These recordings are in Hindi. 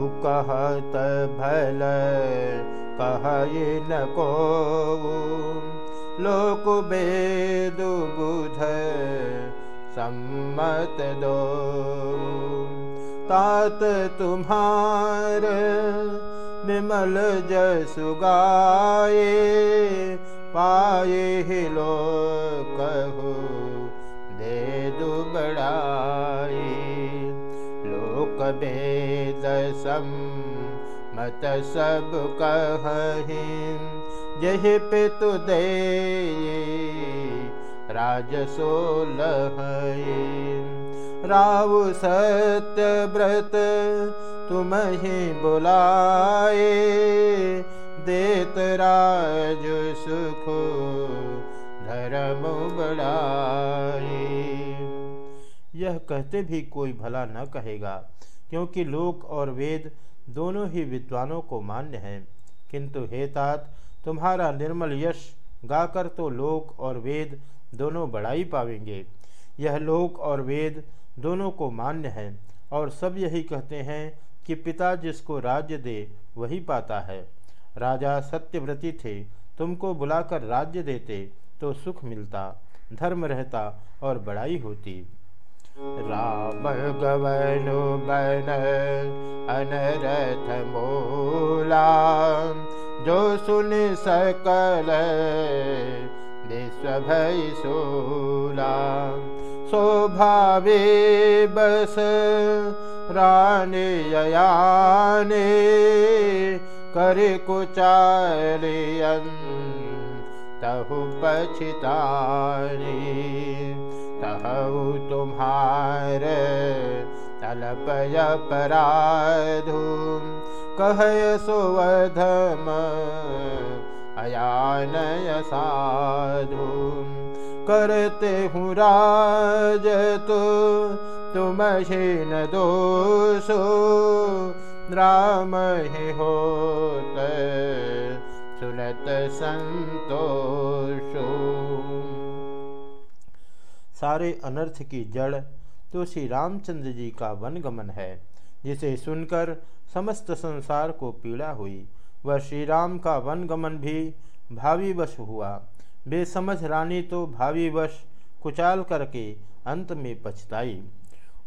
कहत भल कह न को। लोक वेद बुध सम्मत दो। तात तुम्हार विमल जसु गाए पाए ही सम मत सब कहीं जह पितु दे राजसोलह राव सत्य व्रत तुम ही बुलाए, देत राज सुख धर्म बढ़ाए यह कहते भी कोई भला न कहेगा। क्योंकि लोक और वेद दोनों ही विद्वानों को मान्य हैं। किंतु हे तात, तुम्हारा निर्मल यश गाकर तो लोक और वेद दोनों बड़ाई पावेंगे। यह लोक और वेद दोनों को मान्य है और सब यही कहते हैं कि पिता जिसको राज्य दे, वही पाता है। राजा सत्यव्रती थे, तुमको बुलाकर राज्य देते तो सुख मिलता, धर्म रहता और बड़ाई होती। राम गवनु बन अनरथ मोला। जो सुन सकल विश्व भय सोला। शोभावे बस रानी ययाने कर कुचालियन तहु पछितानी। तहु तुम्हार तलपय पराधु। कह सुवधम अयानय साधु। करते हूँ राज ही न दोषो। राम ही होत सुनत संतोषो सारे अनर्थ की जड़ तो श्री रामचंद्र जी का वनगमन है, जिसे सुनकर समस्त संसार को पीड़ा हुई। वह श्री राम का वनगमन भी भावीवश हुआ। बेसमझ रानी तो भावीवश कुचाल करके अंत में पछताई।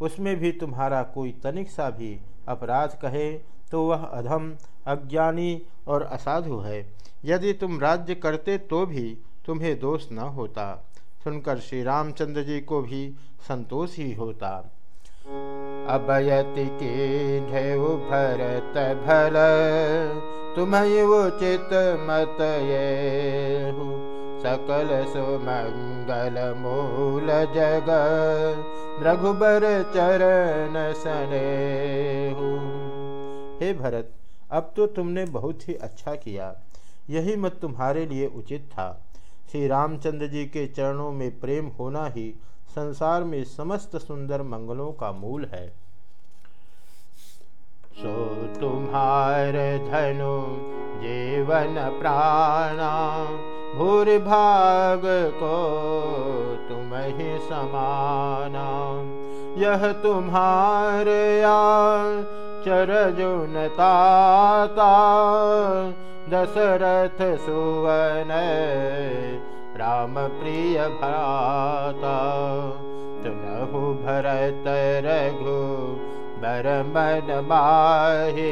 उसमें भी तुम्हारा कोई तनिक सा भी अपराध कहे तो वह अधम, अज्ञानी और असाधु है। यदि तुम राज्य करते तो भी तुम्हें दोष न होता। सुनकर श्री रामचंद्र जी को भी संतोष ही होता। अभयति के भरत भल, तुम्हें उचित मत ये सकल सुमंगल मूल जग, रघुबर चरण सने हे भरत, अब तो तुमने बहुत ही अच्छा किया। यही मत तुम्हारे लिए उचित था। श्री रामचंद्र जी के चरणों में प्रेम होना ही संसार में समस्त सुंदर मंगलों का मूल है। सो तुम्हार धनु जीवन प्राणा भाग को तुम ही समाना। यह तुम्हार या चरजुनता दशरथ सुवन राम प्रिय भ्राता तुनहु भरत रघु बर मन माहे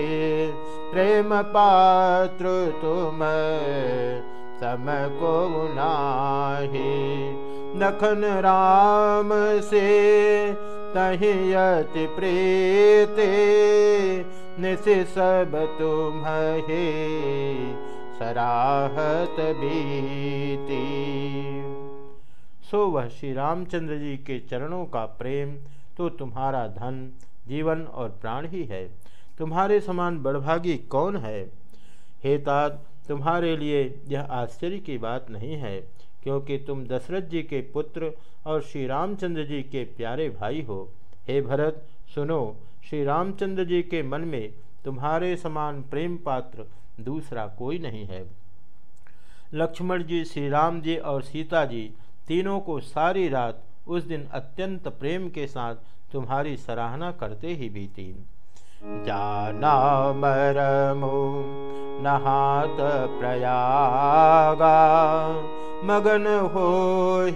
प्रेम पात्र तुम सम को नाही। नखन राम से तहियति प्रीति निस सब तुम हे सराहत बीती। सो वह श्री रामचंद्र जी के चरणों का प्रेम तो तुम्हारा धन, जीवन और प्राण ही है। तुम्हारे समान बड़भागी कौन है? हे तात, तुम्हारे लिए यह आश्चर्य की बात नहीं है, क्योंकि तुम दशरथ जी के पुत्र और श्री रामचंद्र जी के प्यारे भाई हो। हे भरत, सुनो श्री रामचंद्र जी के मन में तुम्हारे समान प्रेम पात्र दूसरा कोई नहीं है। लक्ष्मण जी, श्री राम जी और सीता जी तीनों को सारी रात उस दिन अत्यंत प्रेम के साथ तुम्हारी सराहना करते ही बीती। जाना मरमो नहात प्रयागा, मगन हो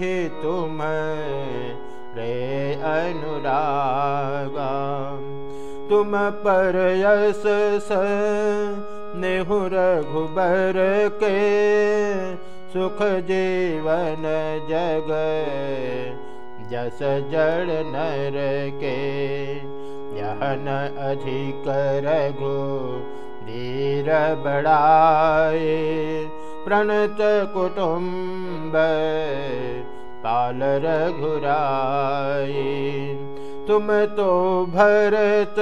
हे तुम रे अनुरागा। तुम यस स के सुख जीवन जग जस जड़ नर के। यहन अधिक रघु धीर बड़ाए प्रणत कुटुम्ब पाल रघुराए तुम तो भरत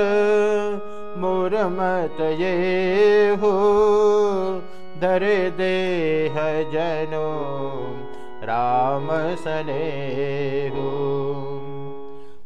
मुरमत ये हो। धरे देह जनो, राम सने हो।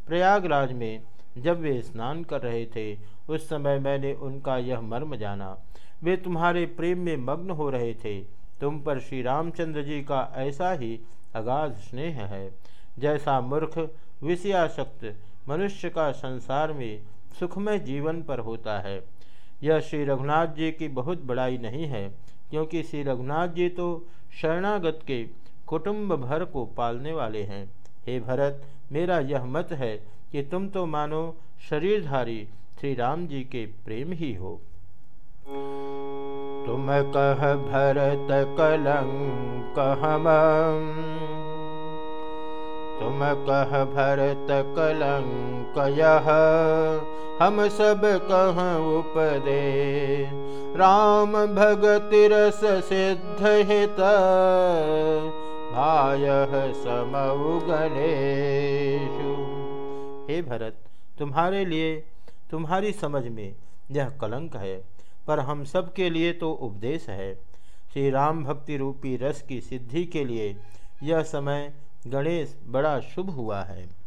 प्रयागराज में जब वे स्नान कर रहे थे, उस समय मैंने उनका यह मर्म जाना। वे तुम्हारे प्रेम में मग्न हो रहे थे। तुम पर श्री रामचंद्र जी का ऐसा ही अगाध स्नेह है, जैसा मूर्ख विषयाशक्त मनुष्य का संसार में सुखमय जीवन पर होता है। यह श्री रघुनाथ जी की बहुत बड़ाई नहीं है, क्योंकि श्री रघुनाथ जी तो शरणागत के कुटुंब भर को पालने वाले हैं। हे भरत, मेरा यह मत है कि तुम तो मानो शरीरधारी श्री राम जी के प्रेम ही हो। तुम कह भरत कलंक हम तुम कह भरत कलंक हम सब कह उपदे? राम भगत रस सिद्ध हित भाय समऊ हे भरत, तुम्हारे लिए, तुम्हारी समझ में यह कलंक है, पर हम सब के लिए तो उपदेश है। श्री राम भक्ति रूपी रस की सिद्धि के लिए यह समय गणेश बड़ा शुभ हुआ है।